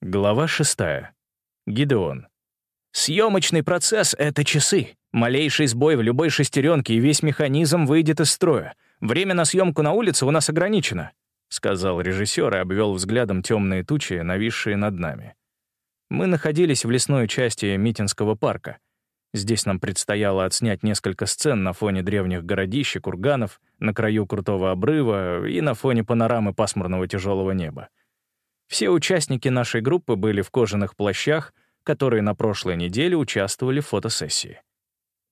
Глава шестая. Гидеон. «Съемочный процесс — это часы. Малейший сбой в любой шестеренке, и весь механизм выйдет из строя. Время на съемку на улице у нас ограничено», — сказал режиссер и обвел взглядом темные тучи, нависшие над нами. Мы находились в лесной части Митинского парка. Здесь нам предстояло отснять несколько сцен на фоне древних городищ и курганов, на краю крутого обрыва и на фоне панорамы пасмурного тяжелого неба. Все участники нашей группы были в кожаных плащах, которые на прошлой неделе участвовали в фотосессии.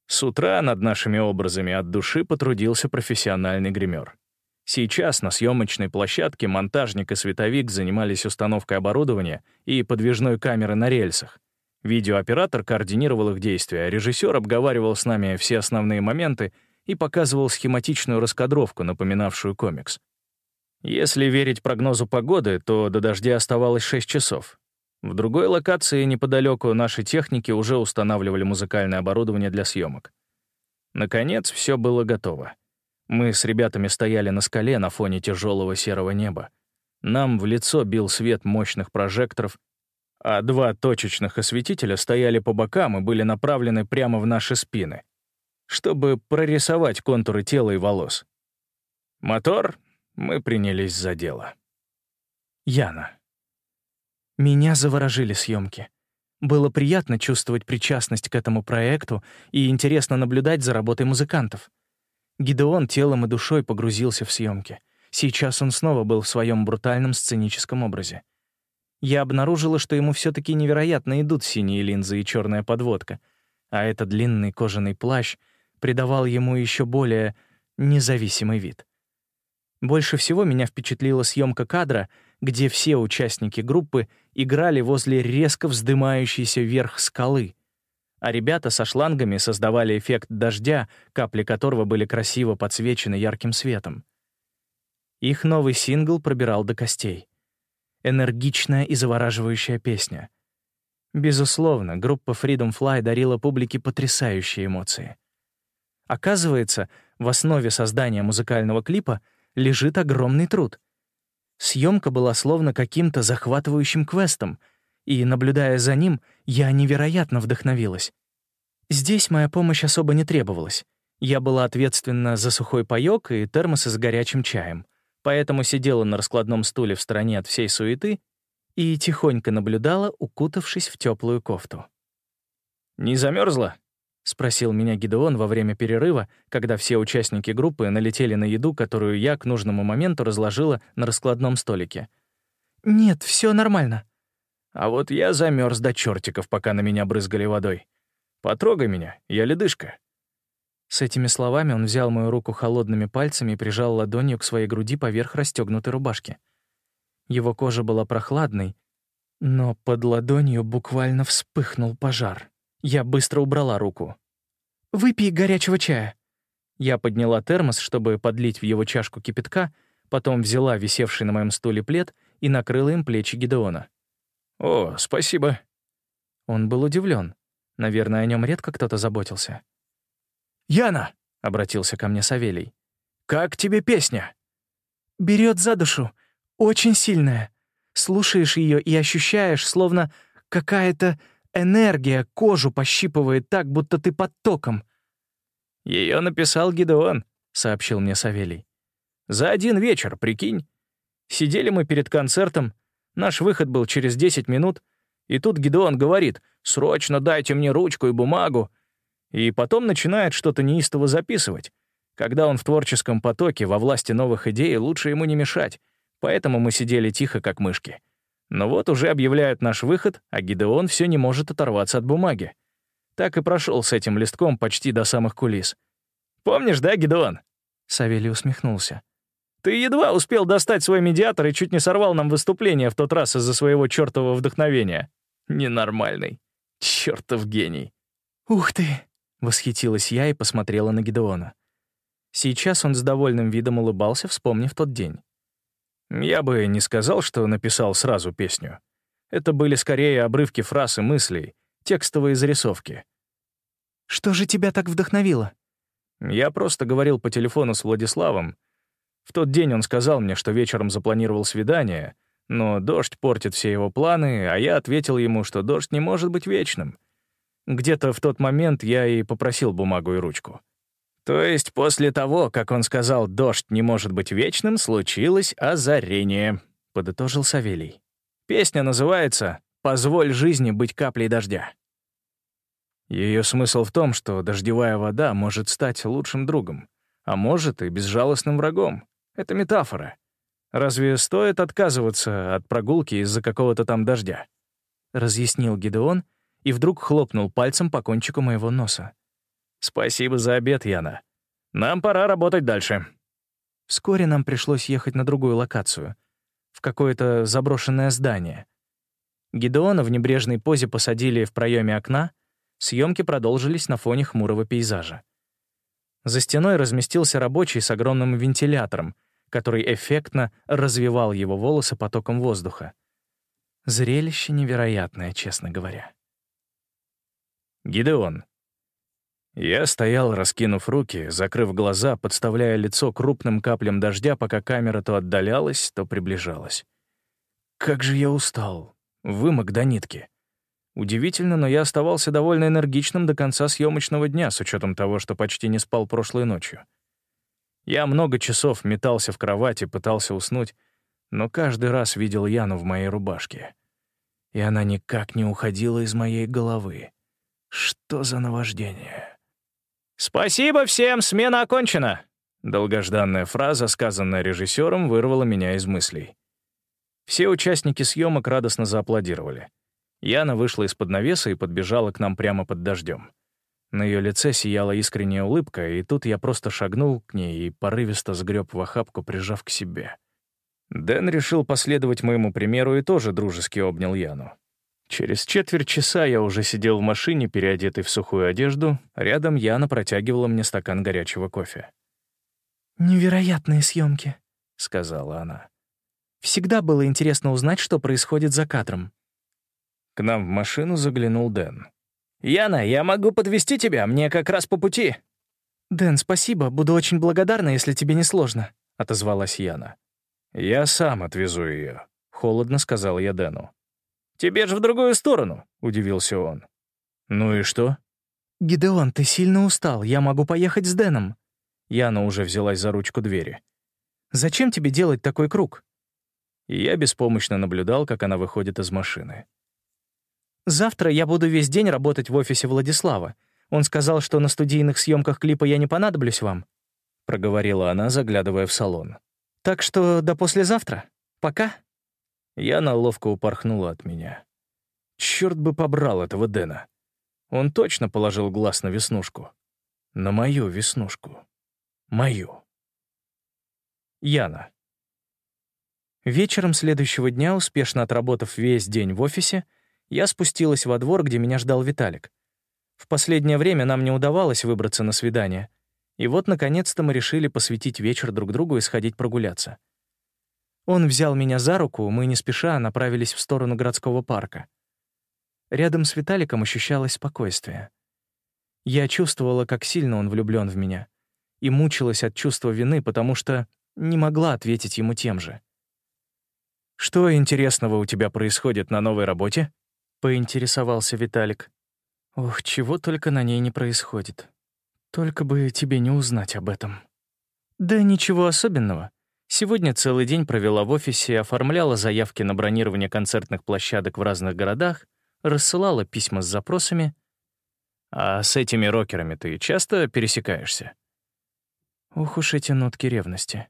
С утра над нашими образами от души потрудился профессиональный гример. Сейчас на съемочной площадке монтажник и световик занимались установкой оборудования и подвижной камеры на рельсах. Видеооператор координировал их действия, режиссер обговаривал с нами все основные моменты и показывал схематичную раскадровку, напоминавшую комикс. Если верить прогнозу погоды, то до дождя оставалось 6 часов. В другой локации неподалеку наши техники уже устанавливали музыкальное оборудование для съемок. Наконец, все было готово. Мы с ребятами стояли на скале на фоне тяжелого серого неба. Нам в лицо бил свет мощных прожекторов, а два точечных осветителя стояли по бокам и были направлены прямо в наши спины, чтобы прорисовать контуры тела и волос. Мотор мы принялись за дело. Яна. Меня заворожили съемки. Было приятно чувствовать причастность к этому проекту и интересно наблюдать за работой музыкантов. Гидеон телом и душой погрузился в съемки. Сейчас он снова был в своем брутальном сценическом образе. Я обнаружила, что ему все таки невероятно идут синие линзы и черная подводка, а этот длинный кожаный плащ придавал ему еще более независимый вид. Больше всего меня впечатлила съемка кадра, где все участники группы играли возле резко вздымающейся вверх скалы, а ребята со шлангами создавали эффект дождя, капли которого были красиво подсвечены ярким светом. Их новый сингл пробирал до костей. Энергичная и завораживающая песня. Безусловно, группа Freedom Fly дарила публике потрясающие эмоции. Оказывается, в основе создания музыкального клипа — лежит огромный труд. Съемка была словно каким-то захватывающим квестом, и, наблюдая за ним, я невероятно вдохновилась. Здесь моя помощь особо не требовалась. Я была ответственна за сухой паёк и термосы с горячим чаем, поэтому сидела на раскладном стуле в стороне от всей суеты и тихонько наблюдала, укутавшись в теплую кофту. «Не замерзла? — спросил меня Гидеон во время перерыва, когда все участники группы налетели на еду, которую я к нужному моменту разложила на раскладном столике. «Нет, все нормально». А вот я замерз до чертиков, пока на меня брызгали водой. «Потрогай меня, я ледышка». С этими словами он взял мою руку холодными пальцами и прижал ладонью к своей груди поверх расстегнутой рубашки. Его кожа была прохладной, но под ладонью буквально вспыхнул пожар. Я быстро убрала руку. «Выпей горячего чая». Я подняла термос, чтобы подлить в его чашку кипятка, потом взяла висевший на моем стуле плед и накрыла им плечи Гидеона. «О, спасибо». Он был удивлен. Наверное, о нем редко кто-то заботился. «Яна!» — обратился ко мне Савелий. «Как тебе песня?» Берет за душу. Очень сильная. Слушаешь ее и ощущаешь, словно какая-то Энергия кожу пощипывает так, будто ты под током. Ее написал Гидеон, сообщил мне Савелий. За один вечер, прикинь. Сидели мы перед концертом, наш выход был через 10 минут, и тут Гидеон говорит, «Срочно дайте мне ручку и бумагу», и потом начинает что-то неистово записывать. Когда он в творческом потоке, во власти новых идей, лучше ему не мешать, поэтому мы сидели тихо, как мышки. Но вот уже объявляют наш выход, а Гидеон все не может оторваться от бумаги. Так и прошел с этим листком почти до самых кулис. «Помнишь, да, Гидеон?» Савелий усмехнулся. «Ты едва успел достать свой медиатор и чуть не сорвал нам выступление в тот раз из-за своего чертового вдохновения. Ненормальный. Чертов гений». «Ух ты!» — восхитилась я и посмотрела на Гидеона. Сейчас он с довольным видом улыбался, вспомнив тот день. Я бы не сказал, что написал сразу песню. Это были скорее обрывки фраз и мыслей, текстовые зарисовки. «Что же тебя так вдохновило?» Я просто говорил по телефону с Владиславом. В тот день он сказал мне, что вечером запланировал свидание, но дождь портит все его планы, а я ответил ему, что дождь не может быть вечным. Где-то в тот момент я и попросил бумагу и ручку. То есть после того, как он сказал «дождь не может быть вечным», случилось озарение, — подытожил Савелий. Песня называется «Позволь жизни быть каплей дождя». Ее смысл в том, что дождевая вода может стать лучшим другом, а может и безжалостным врагом. Это метафора. Разве стоит отказываться от прогулки из-за какого-то там дождя? Разъяснил Гидеон и вдруг хлопнул пальцем по кончику моего носа. «Спасибо за обед, Яна. Нам пора работать дальше». Вскоре нам пришлось ехать на другую локацию, в какое-то заброшенное здание. Гидеона в небрежной позе посадили в проеме окна, съемки продолжились на фоне хмурого пейзажа. За стеной разместился рабочий с огромным вентилятором, который эффектно развивал его волосы потоком воздуха. Зрелище невероятное, честно говоря. Гидеон, я стоял, раскинув руки, закрыв глаза, подставляя лицо крупным каплям дождя, пока камера то отдалялась, то приближалась. Как же я устал. Вымок до нитки. Удивительно, но я оставался довольно энергичным до конца съемочного дня, с учетом того, что почти не спал прошлой ночью. Я много часов метался в кровати, пытался уснуть, но каждый раз видел Яну в моей рубашке. И она никак не уходила из моей головы. Что за наваждение? «Спасибо всем, смена окончена!» Долгожданная фраза, сказанная режиссером, вырвала меня из мыслей. Все участники съемок радостно зааплодировали. Яна вышла из-под навеса и подбежала к нам прямо под дождем. На ее лице сияла искренняя улыбка, и тут я просто шагнул к ней и порывисто сгреб в охапку, прижав к себе. Дэн решил последовать моему примеру и тоже дружески обнял Яну. Через четверть часа я уже сидел в машине, переодетый в сухую одежду. Рядом Яна протягивала мне стакан горячего кофе. «Невероятные съемки», — сказала она. «Всегда было интересно узнать, что происходит за кадром». К нам в машину заглянул Дэн. «Яна, я могу подвести тебя, мне как раз по пути». «Дэн, спасибо, буду очень благодарна, если тебе не сложно», — отозвалась Яна. «Я сам отвезу ее», — холодно сказал я Дэну. «Тебе же в другую сторону», — удивился он. «Ну и что?» «Гидеон, ты сильно устал, я могу поехать с Дэном». Яна уже взялась за ручку двери. «Зачем тебе делать такой круг?» И я беспомощно наблюдал, как она выходит из машины. «Завтра я буду весь день работать в офисе Владислава. Он сказал, что на студийных съемках клипа я не понадоблюсь вам», — проговорила она, заглядывая в салон. «Так что до послезавтра. Пока». Яна ловко упорхнула от меня. Черт бы побрал этого Дэна. Он точно положил глаз на веснушку. На мою веснушку. Мою. Яна. Вечером следующего дня, успешно отработав весь день в офисе, я спустилась во двор, где меня ждал Виталик. В последнее время нам не удавалось выбраться на свидание. И вот, наконец-то, мы решили посвятить вечер друг другу и сходить прогуляться. Он взял меня за руку, мы не спеша направились в сторону городского парка. Рядом с Виталиком ощущалось спокойствие. Я чувствовала, как сильно он влюблён в меня, и мучилась от чувства вины, потому что не могла ответить ему тем же. «Что интересного у тебя происходит на новой работе?» — поинтересовался Виталик. «Ох, чего только на ней не происходит. Только бы тебе не узнать об этом». «Да ничего особенного. Сегодня целый день провела в офисе, оформляла заявки на бронирование концертных площадок в разных городах, рассылала письма с запросами. «А с этими рокерами ты часто пересекаешься?» Ух уж эти нотки ревности.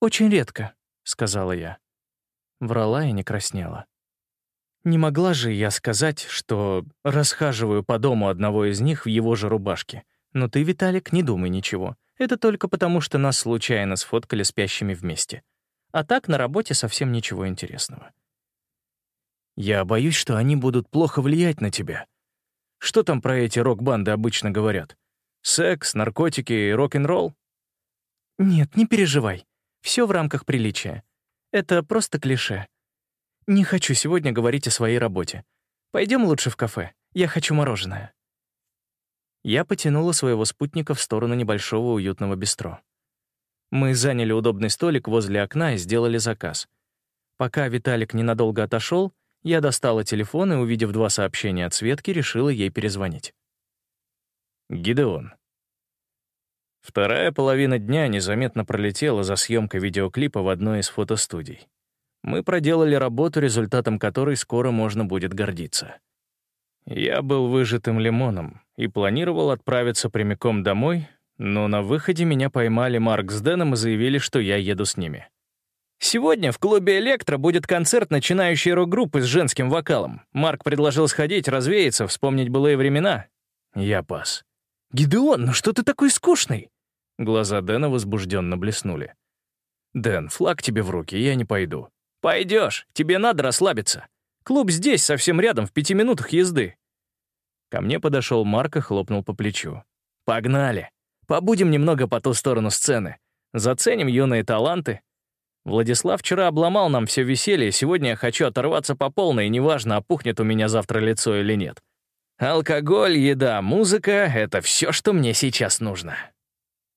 «Очень редко», — сказала я. Врала и не краснела. Не могла же я сказать, что расхаживаю по дому одного из них в его же рубашке. Но ты, Виталик, не думай ничего. Это только потому, что нас случайно сфоткали спящими вместе. А так на работе совсем ничего интересного. Я боюсь, что они будут плохо влиять на тебя. Что там про эти рок-банды обычно говорят? Секс, наркотики и рок-н-ролл? Нет, не переживай. Все в рамках приличия. Это просто клише. Не хочу сегодня говорить о своей работе. Пойдем лучше в кафе. Я хочу мороженое. Я потянула своего спутника в сторону небольшого уютного бистро. Мы заняли удобный столик возле окна и сделали заказ. Пока Виталик ненадолго отошел, я достала телефон и, увидев два сообщения от Светки, решила ей перезвонить. Гидеон. Вторая половина дня незаметно пролетела за съемкой видеоклипа в одной из фотостудий. Мы проделали работу, результатом которой скоро можно будет гордиться. Я был выжатым лимоном и планировал отправиться прямиком домой, но на выходе меня поймали Марк с Дэном и заявили, что я еду с ними. Сегодня в клубе «Электро» будет концерт начинающей рок-группы с женским вокалом. Марк предложил сходить, развеяться, вспомнить былые времена. Я пас. «Гидеон, ну что ты такой скучный?» Глаза Дэна возбужденно блеснули. «Дэн, флаг тебе в руки, я не пойду». «Пойдешь, тебе надо расслабиться. Клуб здесь, совсем рядом, в пяти минутах езды». Ко мне подошел Марк и хлопнул по плечу. «Погнали. Побудем немного по ту сторону сцены. Заценим юные таланты, Владислав вчера обломал нам все веселье, сегодня я хочу оторваться по полной, и неважно, опухнет у меня завтра лицо или нет. Алкоголь, еда, музыка — это все, что мне сейчас нужно.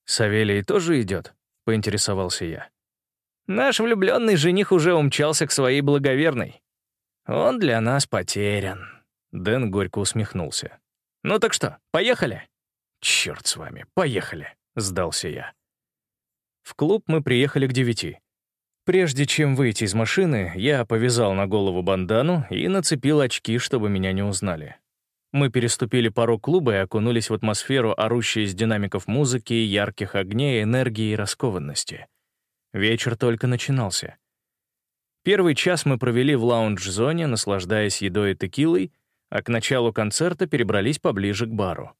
«Савелий тоже идет?» — поинтересовался я. Наш влюбленный жених уже умчался к своей благоверной. Он для нас потерян. Дэн горько усмехнулся. «Ну так что, поехали?» «Черт с вами, поехали», — сдался я. В клуб мы приехали к девяти. Прежде чем выйти из машины, я повязал на голову бандану и нацепил очки, чтобы меня не узнали. Мы переступили порог клуба и окунулись в атмосферу, орущей из динамиков музыки, ярких огней, энергии и раскованности. Вечер только начинался. Первый час мы провели в лаунж-зоне, наслаждаясь едой и текилой, а к началу концерта перебрались поближе к бару.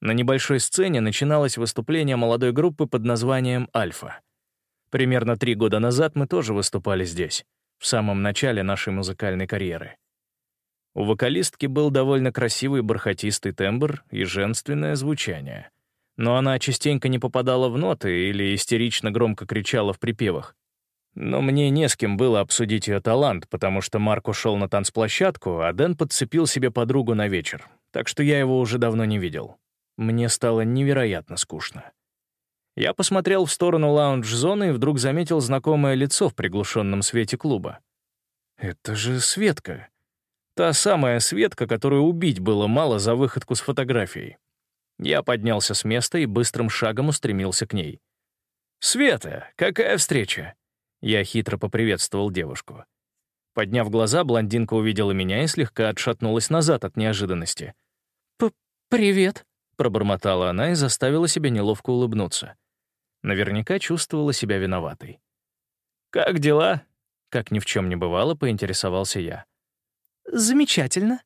На небольшой сцене начиналось выступление молодой группы под названием «Альфа». Примерно три года назад мы тоже выступали здесь, в самом начале нашей музыкальной карьеры. У вокалистки был довольно красивый бархатистый тембр и женственное звучание. Но она частенько не попадала в ноты или истерично громко кричала в припевах. Но мне не с кем было обсудить ее талант, потому что Марк ушел на танцплощадку, а Дэн подцепил себе подругу на вечер, так что я его уже давно не видел. Мне стало невероятно скучно. Я посмотрел в сторону лаунж-зоны и вдруг заметил знакомое лицо в приглушенном свете клуба. Это же Светка. Та самая Светка, которую убить было мало за выходку с фотографией. Я поднялся с места и быстрым шагом устремился к ней. «Света, какая встреча?» Я хитро поприветствовал девушку. Подняв глаза, блондинка увидела меня и слегка отшатнулась назад от неожиданности. «Привет», — пробормотала она и заставила себя неловко улыбнуться. Наверняка чувствовала себя виноватой. «Как дела?» Как ни в чем не бывало, поинтересовался я. «Замечательно».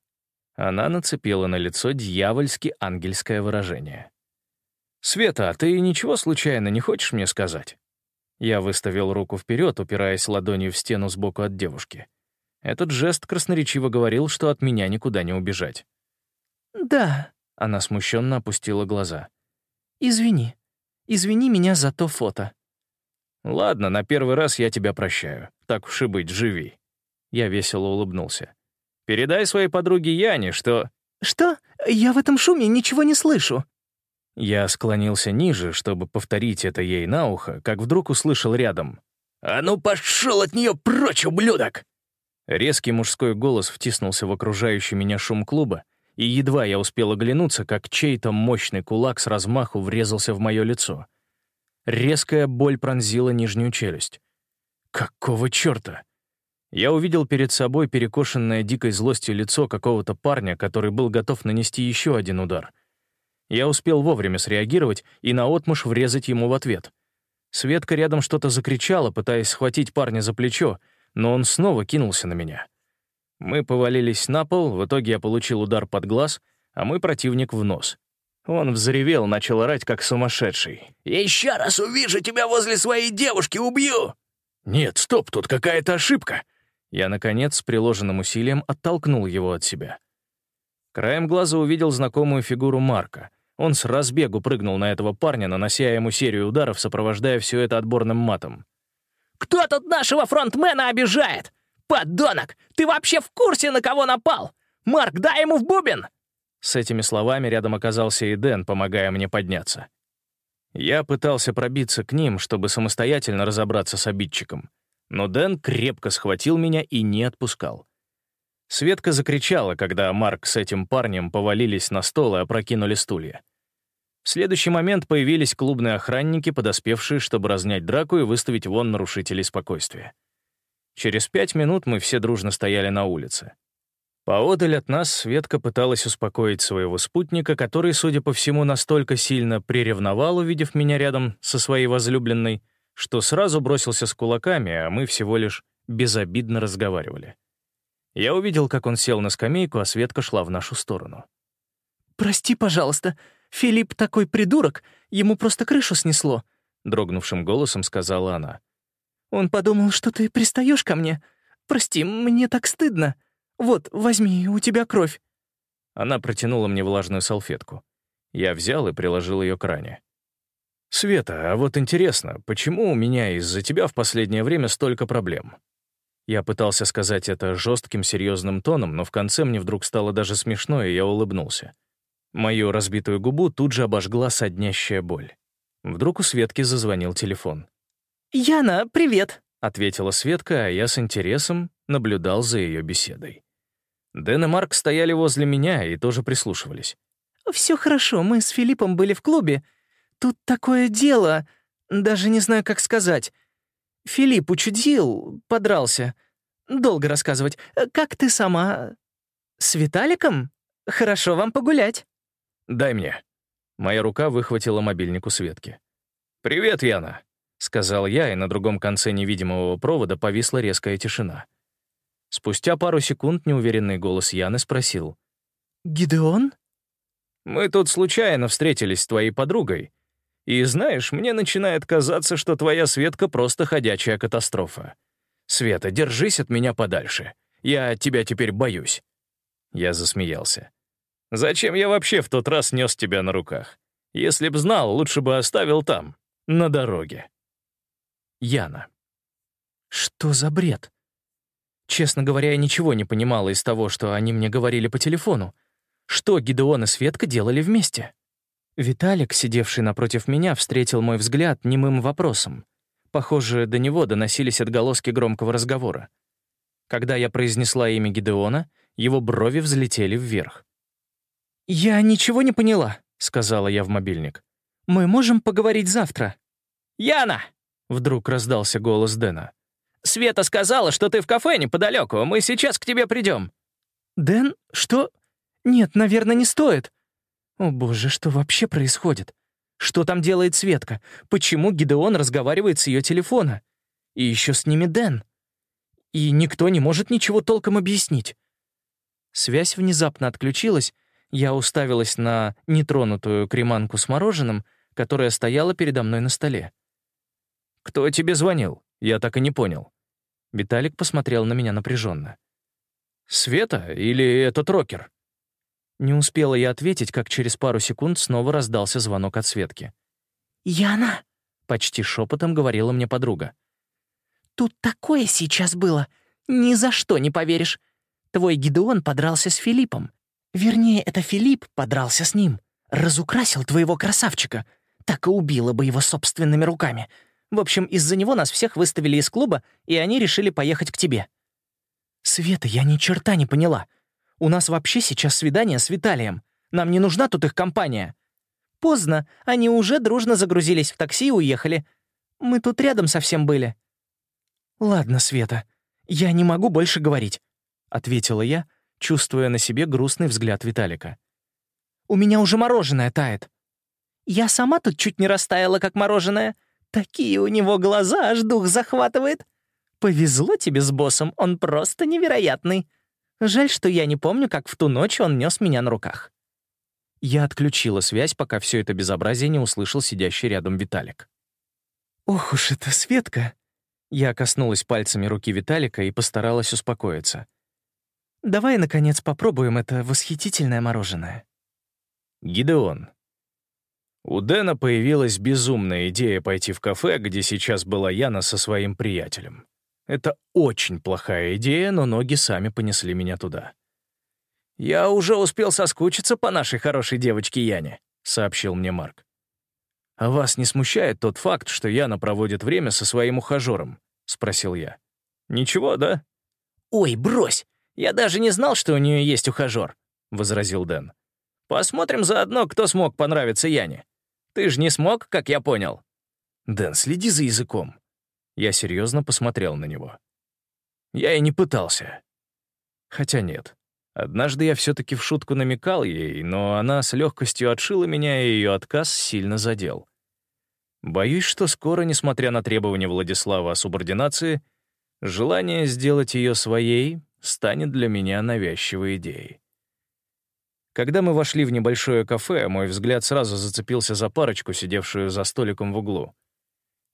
Она нацепила на лицо дьявольски ангельское выражение. «Света, а ты ничего случайно не хочешь мне сказать?» Я выставил руку вперед, упираясь ладонью в стену сбоку от девушки. Этот жест красноречиво говорил, что от меня никуда не убежать. «Да», — она смущенно опустила глаза. «Извини, Извини меня за то фото». «Ладно, на первый раз я тебя прощаю. Так уж и быть, живи». Я весело улыбнулся. «Передай своей подруге Яне, что...» «Что? Я в этом шуме ничего не слышу». Я склонился ниже, чтобы повторить это ей на ухо, как вдруг услышал рядом. «А ну пошел от нее прочь, ублюдок!» Резкий мужской голос втиснулся в окружающий меня шум клуба, и едва я успел оглянуться, как чей-то мощный кулак с размаху врезался в мое лицо. Резкая боль пронзила нижнюю челюсть. Какого черта? Я увидел перед собой перекошенное дикой злостью лицо какого-то парня, который был готов нанести еще один удар. Я успел вовремя среагировать и наотмашь врезать ему в ответ. Светка рядом что-то закричала, пытаясь схватить парня за плечо, но он снова кинулся на меня. Мы повалились на пол, в итоге я получил удар под глаз, а мой противник в нос. Он взревел, начал орать, как сумасшедший. «Еще раз увижу тебя возле своей девушки, убью!» «Нет, стоп, тут какая-то ошибка!» Я, наконец, с приложенным усилием оттолкнул его от себя. Краем глаза увидел знакомую фигуру Марка. Он с разбегу прыгнул на этого парня, нанося ему серию ударов, сопровождая все это отборным матом. «Кто тут нашего фронтмена обижает? «Подонок! Ты вообще в курсе, на кого напал? Марк, дай ему в бубен!» С этими словами рядом оказался и Дэн, помогая мне подняться. Я пытался пробиться к ним, чтобы самостоятельно разобраться с обидчиком. Но Дэн крепко схватил меня и не отпускал. Светка закричала, когда Марк с этим парнем повалились на стол и опрокинули стулья. В следующий момент появились клубные охранники, подоспевшие, чтобы разнять драку и выставить вон нарушителей спокойствия. Через пять минут мы все дружно стояли на улице. Поодаль от нас Светка пыталась успокоить своего спутника, который, судя по всему, настолько сильно приревновал, увидев меня рядом со своей возлюбленной, что сразу бросился с кулаками, а мы всего лишь безобидно разговаривали. Я увидел, как он сел на скамейку, а Светка шла в нашу сторону. «Прости, пожалуйста, Филипп такой придурок, ему просто крышу снесло», — дрогнувшим голосом сказала она. «Он подумал, что ты пристаешь ко мне. Прости, мне так стыдно». «Вот, возьми, у тебя кровь». Она протянула мне влажную салфетку. Я взял и приложил ее к ране. «Света, а вот интересно, почему у меня из-за тебя в последнее время столько проблем?» Я пытался сказать это жестким, серьезным тоном, но в конце мне вдруг стало даже смешно, и я улыбнулся. Мою разбитую губу тут же обожгла соднящая боль. Вдруг у Светки зазвонил телефон. «Яна, привет!» — ответила Светка, а я с интересом наблюдал за ее беседой. Дэн и Марк стояли возле меня и тоже прислушивались. «Все хорошо, мы с Филиппом были в клубе. Тут такое дело, даже не знаю, как сказать. Филипп учудил, подрался. Долго рассказывать. Как ты сама? С Виталиком? Хорошо вам погулять». «Дай мне». Моя рука выхватила мобильник у Светки. «Привет, Яна», — сказал я, и на другом конце невидимого провода повисла резкая тишина. Спустя пару секунд неуверенный голос Яны спросил. «Гидеон?» «Мы тут случайно встретились с твоей подругой. И знаешь, мне начинает казаться, что твоя Светка просто ходячая катастрофа. Света, держись от меня подальше. Я тебя теперь боюсь». Я засмеялся. «Зачем я вообще в тот раз нес тебя на руках? Если б знал, лучше бы оставил там, на дороге». Яна. «Что за бред?» Честно говоря, я ничего не понимала из того, что они мне говорили по телефону. Что Гидеон и Светка делали вместе? Виталик, сидевший напротив меня, встретил мой взгляд немым вопросом. Похоже, до него доносились отголоски громкого разговора. Когда я произнесла имя Гидеона, его брови взлетели вверх. «Я ничего не поняла», — сказала я в мобильник. «Мы можем поговорить завтра?» «Яна!» — вдруг раздался голос Дэна. Света сказала, что ты в кафе неподалеку. Мы сейчас к тебе придем». «Дэн, что? Нет, наверное, не стоит». «О боже, что вообще происходит? Что там делает Светка? Почему Гидеон разговаривает с ее телефона? И еще с ними Дэн? И никто не может ничего толком объяснить». Связь внезапно отключилась, я уставилась на нетронутую креманку с мороженым, которая стояла передо мной на столе. «Кто тебе звонил? Я так и не понял». Виталик посмотрел на меня напряженно. «Света или этот рокер?» Не успела я ответить, как через пару секунд снова раздался звонок от Светки. «Яна!» — почти шепотом говорила мне подруга. «Тут такое сейчас было. Ни за что не поверишь. Твой Гидеон подрался с Филиппом. Вернее, это Филипп подрался с ним. Разукрасил твоего красавчика. Так и убила бы его собственными руками. В общем, из-за него нас всех выставили из клуба, и они решили поехать к тебе». «Света, я ни черта не поняла. У нас вообще сейчас свидание с Виталием. Нам не нужна тут их компания». «Поздно. Они уже дружно загрузились в такси и уехали. Мы тут рядом совсем были». «Ладно, Света, я не могу больше говорить», — ответила я, чувствуя на себе грустный взгляд Виталика. «У меня уже мороженое тает». «Я сама тут чуть не растаяла, как мороженое», Такие у него глаза, аж дух захватывает. Повезло тебе с боссом, он просто невероятный. Жаль, что я не помню, как в ту ночь он нес меня на руках. Я отключила связь, пока все это безобразие не услышал сидящий рядом Виталик. «Ох уж это Светка!» Я коснулась пальцами руки Виталика и постаралась успокоиться. «Давай, наконец, попробуем это восхитительное мороженое». «Гидеон, у Дэна появилась безумная идея пойти в кафе, где сейчас была Яна со своим приятелем. Это очень плохая идея, но ноги сами понесли меня туда. «Я уже успел соскучиться по нашей хорошей девочке Яне», — сообщил мне Марк. «А вас не смущает тот факт, что Яна проводит время со своим ухажером?» — спросил я. «Ничего, да?» «Ой, брось! Я даже не знал, что у нее есть ухажер», — возразил Дэн. «Посмотрим заодно, кто смог понравиться Яне. Ты же не смог, как я понял». «Дэн, следи за языком». Я серьезно посмотрел на него. Я и не пытался. Хотя нет. Однажды я все-таки в шутку намекал ей, но она с легкостью отшила меня, и ее отказ сильно задел. Боюсь, что скоро, несмотря на требования Владислава о субординации, желание сделать ее своей станет для меня навязчивой идеей. Когда мы вошли в небольшое кафе, мой взгляд сразу зацепился за парочку, сидевшую за столиком в углу.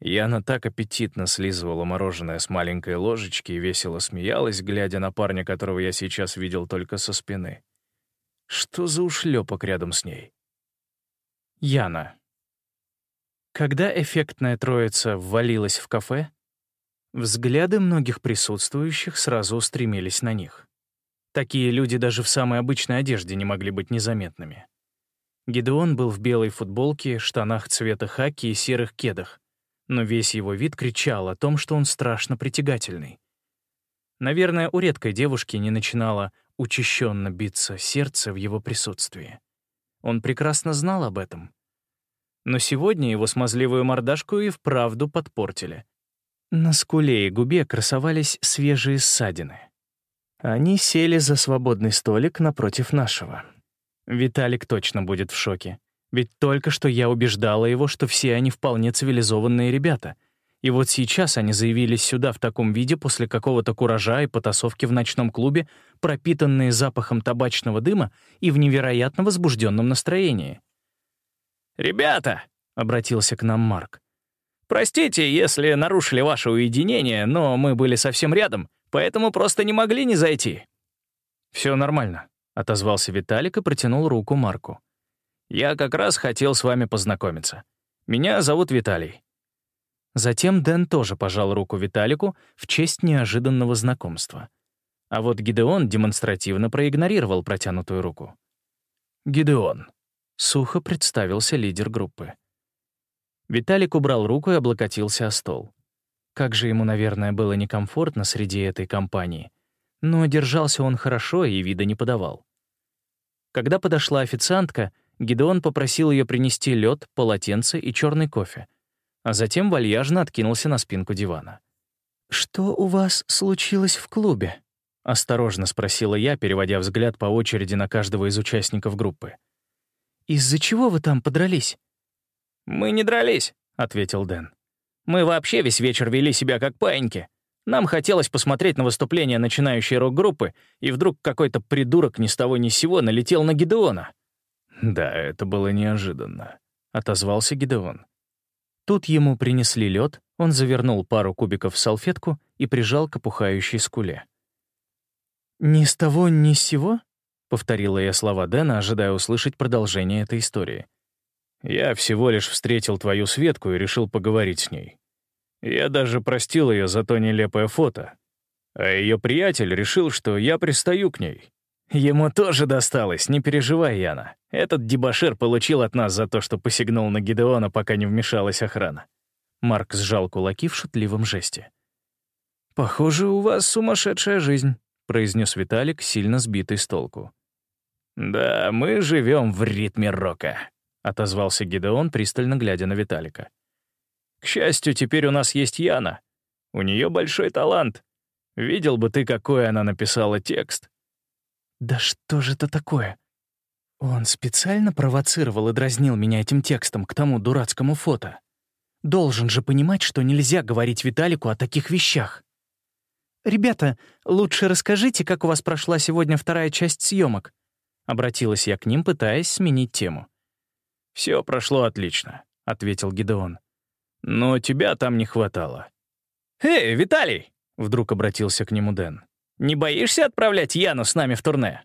Яна так аппетитно слизывала мороженое с маленькой ложечки и весело смеялась, глядя на парня, которого я сейчас видел только со спины. Что за ушлепок рядом с ней? Яна. Когда эффектная троица ввалилась в кафе, взгляды многих присутствующих сразу устремились на них. Такие люди даже в самой обычной одежде не могли быть незаметными. Гидеон был в белой футболке, штанах цвета хаки и серых кедах, но весь его вид кричал о том, что он страшно притягательный. Наверное, у редкой девушки не начинало учащенно биться сердце в его присутствии. Он прекрасно знал об этом. Но сегодня его смазливую мордашку и вправду подпортили. На скуле и губе красовались свежие ссадины. Они сели за свободный столик напротив нашего. Виталик точно будет в шоке. Ведь только что я убеждала его, что все они вполне цивилизованные ребята. И вот сейчас они заявились сюда в таком виде после какого-то куража и потасовки в ночном клубе, пропитанные запахом табачного дыма и в невероятно возбужденном настроении. «Ребята!» — обратился к нам Марк. «Простите, если нарушили ваше уединение, но мы были совсем рядом, поэтому просто не могли не зайти». «Все нормально», — отозвался Виталик и протянул руку Марку. Я как раз хотел с вами познакомиться. Меня зовут Виталий». Затем Дэн тоже пожал руку Виталику в честь неожиданного знакомства. А вот Гидеон демонстративно проигнорировал протянутую руку. «Гидеон», — сухо представился лидер группы. Виталик убрал руку и облокотился о стол. Как же ему, наверное, было некомфортно среди этой компании. Но держался он хорошо и вида не подавал. Когда подошла официантка, Гидеон попросил ее принести лед, полотенце и черный кофе, а затем вальяжно откинулся на спинку дивана. «Что у вас случилось в клубе?» — осторожно спросила я, переводя взгляд по очереди на каждого из участников группы. «Из-за чего вы там подрались?» «Мы не дрались», — ответил Дэн. «Мы вообще весь вечер вели себя как паиньки. Нам хотелось посмотреть на выступление начинающей рок-группы, и вдруг какой-то придурок ни с того ни с сего налетел на Гидеона. «Да, это было неожиданно», — отозвался Гидеон. Тут ему принесли лед, он завернул пару кубиков в салфетку и прижал к опухающей скуле. «Ни с того, ни с сего?» — повторила я слова Дэна, ожидая услышать продолжение этой истории. «Я всего лишь встретил твою Светку и решил поговорить с ней. Я даже простил ее за то нелепое фото. А ее приятель решил, что я пристаю к ней. Ему тоже досталось, не переживай, Яна. Этот дебошир получил от нас за то, что посягнул на Гидеона, пока не вмешалась охрана. Марк сжал кулаки в шутливом жесте. «Похоже, у вас сумасшедшая жизнь», — произнес Виталик, сильно сбитый с толку. «Да, мы живем в ритме рока», — отозвался Гидеон, пристально глядя на Виталика. «К счастью, теперь у нас есть Яна. У нее большой талант. Видел бы ты, какой она написала текст. Да что же это такое? Он специально провоцировал и дразнил меня этим текстом к тому дурацкому фото. Должен же понимать, что нельзя говорить Виталику о таких вещах. «Ребята, лучше расскажите, как у вас прошла сегодня вторая часть съемок. Обратилась я к ним, пытаясь сменить тему. Все прошло отлично», — ответил Гидеон. «Но тебя там не хватало». «Эй, Виталий!» — вдруг обратился к нему Дэн. Не боишься отправлять Яну с нами в турне?»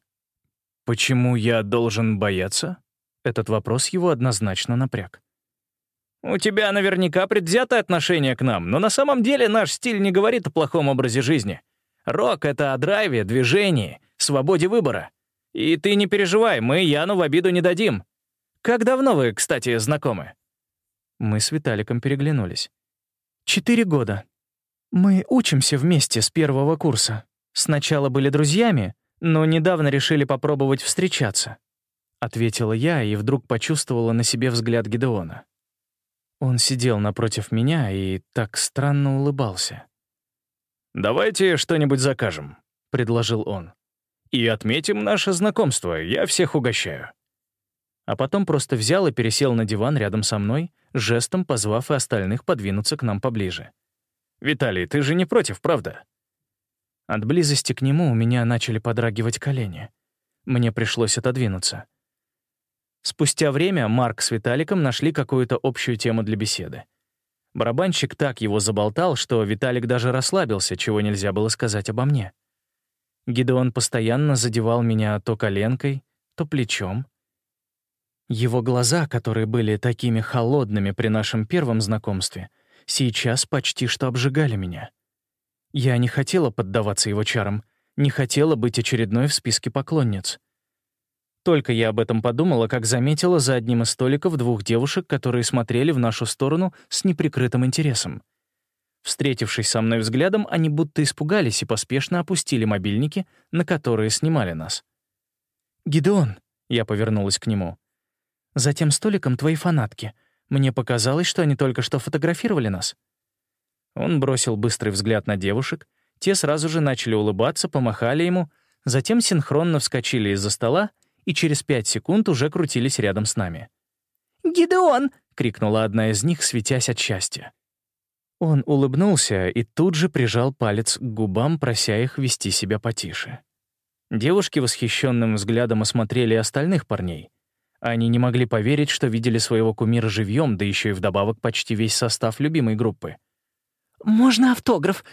«Почему я должен бояться?» Этот вопрос его однозначно напряг. «У тебя наверняка предвзятое отношение к нам, но на самом деле наш стиль не говорит о плохом образе жизни. Рок — это о драйве, движении, свободе выбора. И ты не переживай, мы Яну в обиду не дадим. Как давно вы, кстати, знакомы?» Мы с Виталиком переглянулись. «Четыре года». «Мы учимся вместе с первого курса. Сначала были друзьями, но недавно решили попробовать встречаться», — ответила я и вдруг почувствовала на себе взгляд Гидеона. Он сидел напротив меня и так странно улыбался. «Давайте что-нибудь закажем», — предложил он. «И отметим наше знакомство, я всех угощаю». А потом просто взял и пересел на диван рядом со мной, жестом позвав и остальных подвинуться к нам поближе. «Виталий, ты же не против, правда?» От близости к нему у меня начали подрагивать колени. Мне пришлось отодвинуться. Спустя время Марк с Виталиком нашли какую-то общую тему для беседы. Барабанщик так его заболтал, что Виталик даже расслабился, чего нельзя было сказать обо мне. Гидеон постоянно задевал меня то коленкой, то плечом. Его глаза, которые были такими холодными при нашем первом знакомстве, сейчас почти что обжигали меня. Я не хотела поддаваться его чарам, не хотела быть очередной в списке поклонниц. Только я об этом подумала, как заметила за одним из столиков двух девушек, которые смотрели в нашу сторону с неприкрытым интересом. Встретившись со мной взглядом, они будто испугались и поспешно опустили мобильники, на которые снимали нас. «Гидеон», — я повернулась к нему, — «за тем столиком твои фанатки. Мне показалось, что они только что фотографировали нас». Он бросил быстрый взгляд на девушек, те сразу же начали улыбаться, помахали ему, затем синхронно вскочили из-за стола и через пять секунд уже крутились рядом с нами. «Гидеон!» — крикнула одна из них, светясь от счастья. Он улыбнулся и тут же прижал палец к губам, прося их вести себя потише. Девушки восхищенным взглядом осмотрели остальных парней. Они не могли поверить, что видели своего кумира живьем, да еще и вдобавок почти весь состав любимой группы. «Можно автограф?»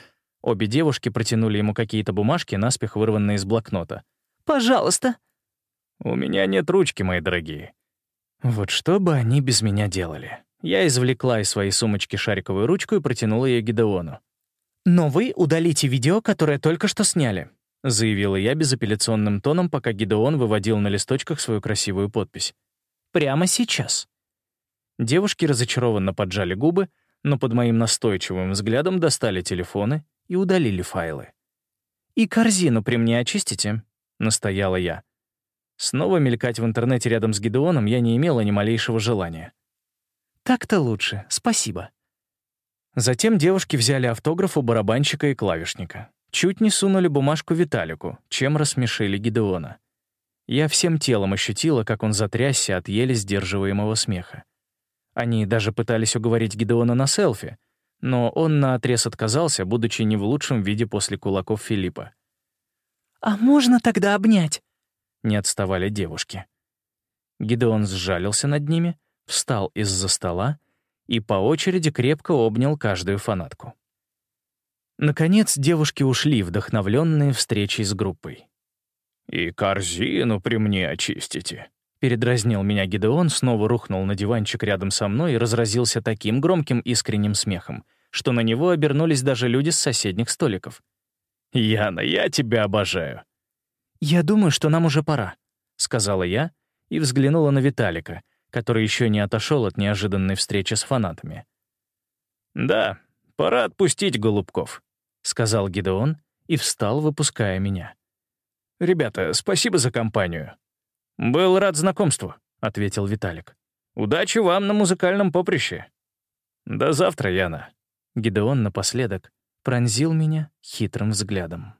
Обе девушки протянули ему какие-то бумажки, наспех вырванные из блокнота. «Пожалуйста». «У меня нет ручки, мои дорогие». Вот что бы они без меня делали? Я извлекла из своей сумочки шариковую ручку и протянула ее Гидеону. «Но вы удалите видео, которое только что сняли», — заявила я безапелляционным тоном, пока Гидеон выводил на листочках свою красивую подпись. «Прямо сейчас». Девушки разочарованно поджали губы, но под моим настойчивым взглядом достали телефоны и удалили файлы. «И корзину при мне очистите», — настояла я. Снова мелькать в интернете рядом с Гидеоном я не имела ни малейшего желания. «Так-то лучше, спасибо». Затем девушки взяли автограф у барабанщика и клавишника. Чуть не сунули бумажку Виталику, чем рассмешили Гидеона. Я всем телом ощутила, как он затрясся от еле сдерживаемого смеха. Они даже пытались уговорить Гидеона на селфи, но он наотрез отказался, будучи не в лучшем виде после кулаков Филиппа. «А можно тогда обнять?» не отставали девушки. Гидеон сжалился над ними, встал из-за стола и по очереди крепко обнял каждую фанатку. Наконец девушки ушли, вдохновленные встречей с группой. «И корзину при мне очистите», — передразнил меня Гидеон, снова рухнул на диванчик рядом со мной и разразился таким громким искренним смехом, что на него обернулись даже люди с соседних столиков. «Яна, я тебя обожаю», «Я думаю, что нам уже пора», — сказала я и взглянула на Виталика, который еще не отошел от неожиданной встречи с фанатами. «Да, пора отпустить голубков», — сказал Гидеон и встал, выпуская меня. «Ребята, спасибо за компанию». «Был рад знакомству», — ответил Виталик. «Удачи вам на музыкальном поприще». «До завтра, Яна». Гидеон напоследок пронзил меня хитрым взглядом.